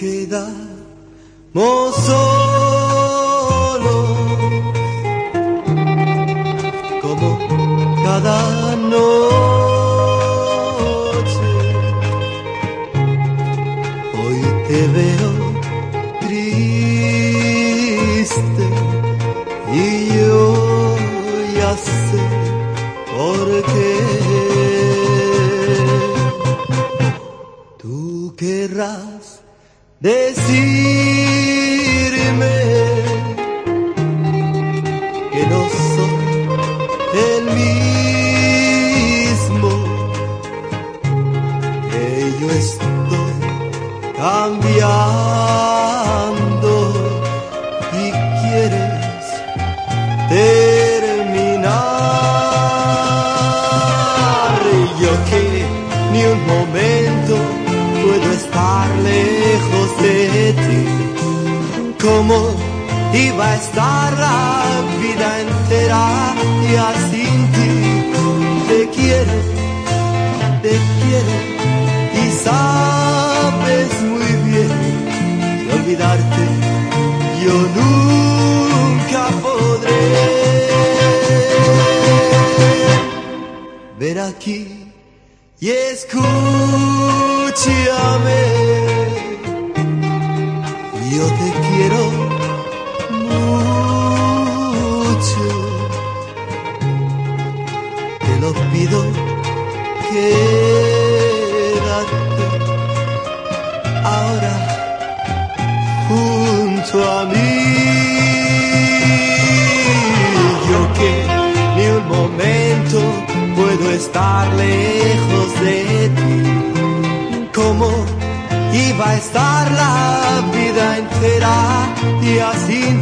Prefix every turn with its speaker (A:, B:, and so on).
A: quedamos solos. Como cada noche, hoy te veo triste y yo ya sé por qué. Tú querrás decirme que no soy el mismo, que yo estoy cambiando y quieres terminar. Yo que ni un momento ¿Cómo iba a estar la vida entera ya sin ti? Te quiero, te quiero y sabes muy bien que olvidarte yo nunca podré. Ven aquí y escúchame. Yo te quiero lo pido, quédate ahora junto a mí. Yo que ni un momento puedo estar lejos de ti. ¿Cómo iba a estar la vida entera ya sin